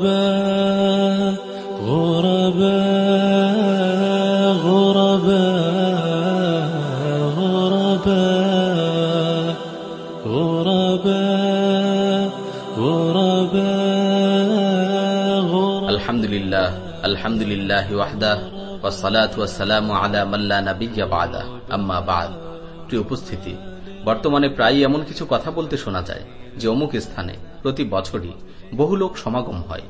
غرباء غرباء غرباء غرباء غرباء غرباء غرباء الحمد لله الحمد لله وحده والصلاة والسلام على من لا نبي بعده أما بعد প্রিয় উপস্থিতি বর্তমানে প্রায়ই এমন কিছু কথা বলতে শোনা যায় যে অমুক স্থানে প্রতি বছরই বহু লোক সমাগম হয়।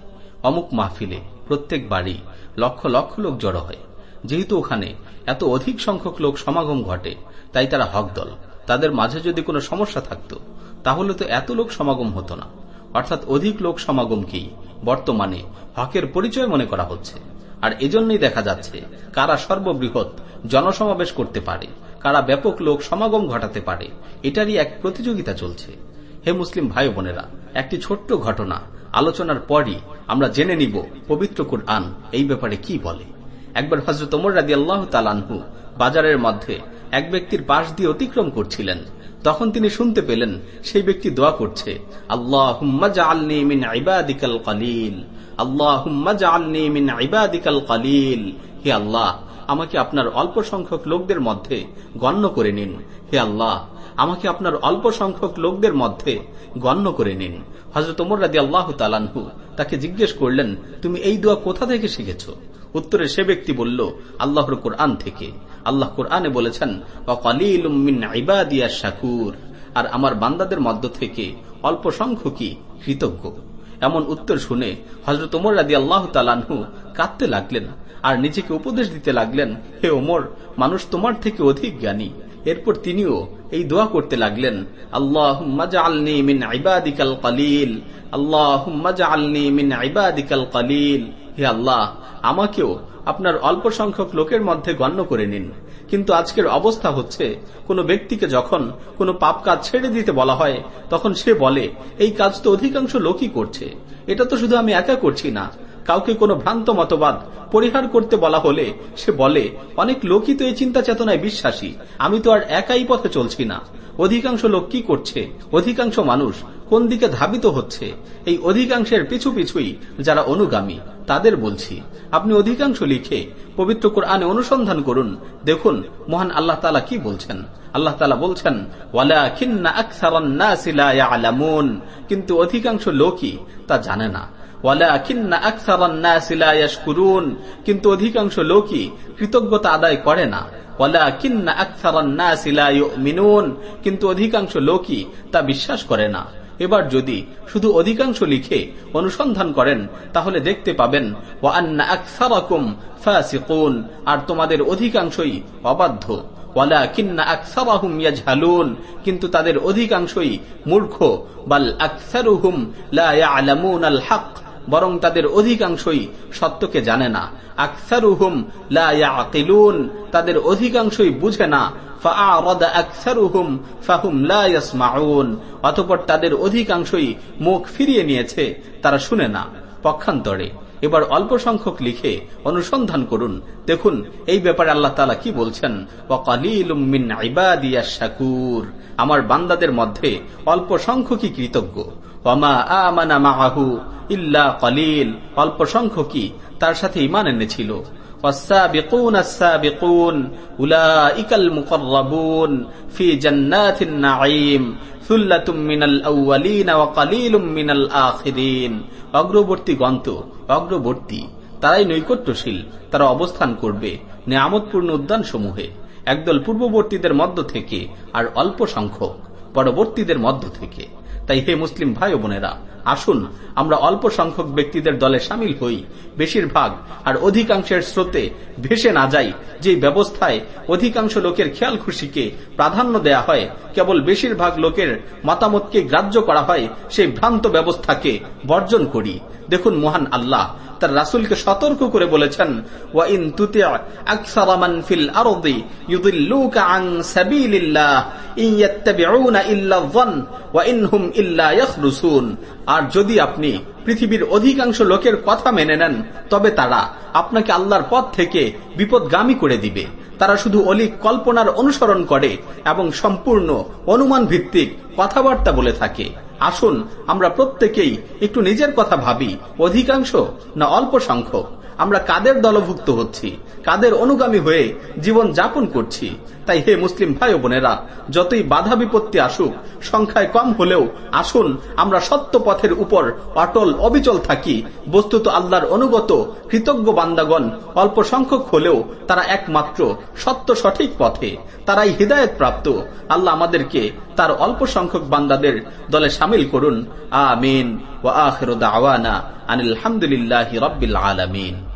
অমুক মাহফিলে প্রত্যেক বাড়ি লক্ষ লক্ষ লোক জড়ো হয়। যেহেতু ওখানে এত অধিক সংখ্যক লোক সমাগম ঘটে, তাই তারা হক দল। তাদের মাঝে যদি কোনো সমস্যা থাকত, তাহলে তো এত লোক সমাগম হতো না। অর্থাৎ অধিক লোক সমাগমকেই বর্তমানে হকের পরিচয় মনে করা হচ্ছে। আর এজন্যই দেখা যাচ্ছে কারা সর্ববৃহৎ জনসমাবেশ করতে পারে, কারা ব্যাপক লোক সমাগম ঘটাতে পারে, এটারই এক প্রতিযোগিতা চলছে। হে মুসলিম ভাই বোনেরা একটি ছোট্ট ঘটনা। আলোচনার পরই আমরা জেনে নিব পবিত্র কুরআন এই ব্যাপারে কি বলে। একবার হজরত ওমর রাজি আল্লাহ তালানহু বাজারের মধ্যে এক ব্যক্তির পাশ দিয়ে অতিক্রম করছিলেন। তখন তিনি শুনতে পেলেন, সেই ব্যক্তি দোয়া করছে আল্লাহ আল্লাহ হে আল্লাহ আমাকে আপনার অল্প সংখ্যক লোকদের মধ্যে গণ্য করে নিন। হে আল্লাহ, আমাকে আপনার অল্প সংখ্যক লোকদের মধ্যে গণ্য করে নিন। হজরত ওমর রাজি আল্লাহ তালানহু তাকে জিজ্ঞেস করলেন, তুমি এই দোয়া কোথা থেকে শিখেছ? উত্তরে সে ব্যক্তি বলল, আল্লাহর কোরআন থেকে। আল্লাহ কোরআনে বলেছেন আর আমার বান্দাদের মধ্য থেকে অল্প সংখ্যকই কৃতজ্ঞ। এমন উত্তর শুনে হজরত ওমর রাজি আল্লাহ তালানহু কাঁদতে লাগলেন আর নিজেকে উপদেশ দিতে লাগলেন, হে ওমর, মানুষ তোমার থেকে অধিক জ্ঞানী। এরপর তিনিও এই দোয়া করতে লাগলেন আল্লাহ আল্লাহ আল্লাহ আল্লাহ হে আল্লাহ, আমাকেও আপনার অল্প সংখ্যক লোকের মধ্যে গণ্য করে নিন। কিন্তু আজকের অবস্থা হচ্ছে, কোনো ব্যক্তিকে যখন কোনো পাপ কাজ ছেড়ে দিতে বলা হয়, তখন সে বলে, এই কাজ তো অধিকাংশ লোকই করছে। এটা তো শুধু আমি একা করছি না। কাউকে কোনো ভ্রান্ত মতবাদ পরিহার করতে বলা হলে সে বলে, অনেক লোকই তো এই চিন্তা চেতনায় বিশ্বাসী, আমি তো আর একাই পথে চলছি না। অধিকাংশ লোক কি করছে? অধিকাংশ মানুষ কোন দিকে ধাবিত হচ্ছে? এই অধিকাংশের পিছু পিছুই যারা অনুগামী, তাদের বলছি, আপনি অধিকাংশ লিখে পবিত্র কোরআনে অনুসন্ধান করুন, দেখুন মহান আল্লাহ তালা কি বলছেন। আল্লাহ তালা বলছেন কিন্তু অধিকাংশ লোকই তা জানে না। কিন্তু অধিকাংশ লোকই কৃতজ্ঞতা আদায় করে না। কিন্তু অধিকাংশ লোকই তা বিশ্বাস করে না। এবার যদি শুধু অধিকাংশ লিখে অনুসন্ধান করেন, তাহলে দেখতে পাবেন আর তোমাদের অধিকাংশই অবাধ্য। কিন্তু তাদের অধিকাংশই মূর্খ। বাল আকসারুহুম আল হক বরং তাদের অধিকাংশই সত্যকে জানে না। আকসারুহুম লাকিলুন তাদের অধিকাংশই বুঝে না। অতপর তাদের অধিকাংশই মুখ ফিরিয়ে নিয়েছে, তারা শুনে না। পক্ষান্তরে এবার অল্প সংখ্যক লিখে অনুসন্ধান করুন দেখুন এই ব্যাপারে আল্লাহ তালা কি বলছেন শাকুর আমার বান্দাদের মধ্যে অল্প সংখ্যকই কৃতজ্ঞ অমা আমানা মাহু ইল্লা কলিল অল্প সংখ্যকই তার সাথে ইমান এনেছিল والسابقون السابقون أولئك المقربون في جنات النعيم অগ্রবর্তী গন্ত অগ্রবর্তী, তারাই নৈকট্যশীল, তারা অবস্থান করবে নিয়ামতপূর্ণ উদ্যান সমূহে একদল পূর্ববর্তীদের মধ্য থেকে আর অল্প সংখ্যক, পরবর্তীদের মধ্য থেকে। তাই হে মুসলিম ভাই বোনেরা, আসুন আমরা অল্প সংখ্যক ব্যক্তিদের দলে সামিল হই। বেশিরভাগ আর অধিকাংশের স্রোতে ভেসে না যাই, যে ব্যবস্থায় অধিকাংশ লোকের খেয়াল খুশিকে প্রাধান্য দেয়া হয়, কেবল বেশিরভাগ লোকের মতামতকে গ্রাহ্য করা হয়, সেই ভ্রান্ত ব্যবস্থাকে বর্জন করি। দেখুন, মহান আল্লাহ, তার রাসুলকে সতর্ক করে বলেছেন, ওয়াইন তুতি ফিল আরদি ইউদিল্লুকা আন সাবিলিল্লাহ ইয়াত্তাবিউনা ইল্লা যন, ওয়া ইনহুম ইল্লা ইয়াখরুসুন। আর যদি আপনি পৃথিবীর অধিকাংশ লোকের কথা মেনে নেন, তবে তারা আপনাকে আল্লাহর পথ থেকে বিপদগামী করে দিবে। তারা শুধু অলিক কল্পনার অনুসরণ করে এবং সম্পূর্ণ অনুমান ভিত্তিক কথাবার্তা বলে থাকে। আসুন, আমরা প্রত্যেকেই একটু নিজের কথা ভাবি, অধিকাংশ না অল্প সংখ্যক। আমরা কাদের দলভুক্ত হচ্ছি? কাদের অনুগামী হয়ে জীবন যাপন করছি? তাই হে মুসলিম ভাই বোনেরা, যতই বাধা বিপত্তি আসুক, সংখ্যায় কম হলেও আসুন, আমরা সত্য পথের উপর অটল অবিচল থাকি। বস্তুত আল্লাহর অনুগত, কৃতজ্ঞ বান্দাগণ, অল্প সংখ্যক হলেও তারা একমাত্র সত্য সঠিক পথে। তারাই হৃদায়ত প্রাপ্ত। আল্লাহ আমাদেরকে তার অল্প সংখ্যক বান্দাদের দলে সামিল করুন। আমিন। ওয়া আখির দাওয়ানা আনিল হামদুলিল্লাহি রাব্বিল আলামিন।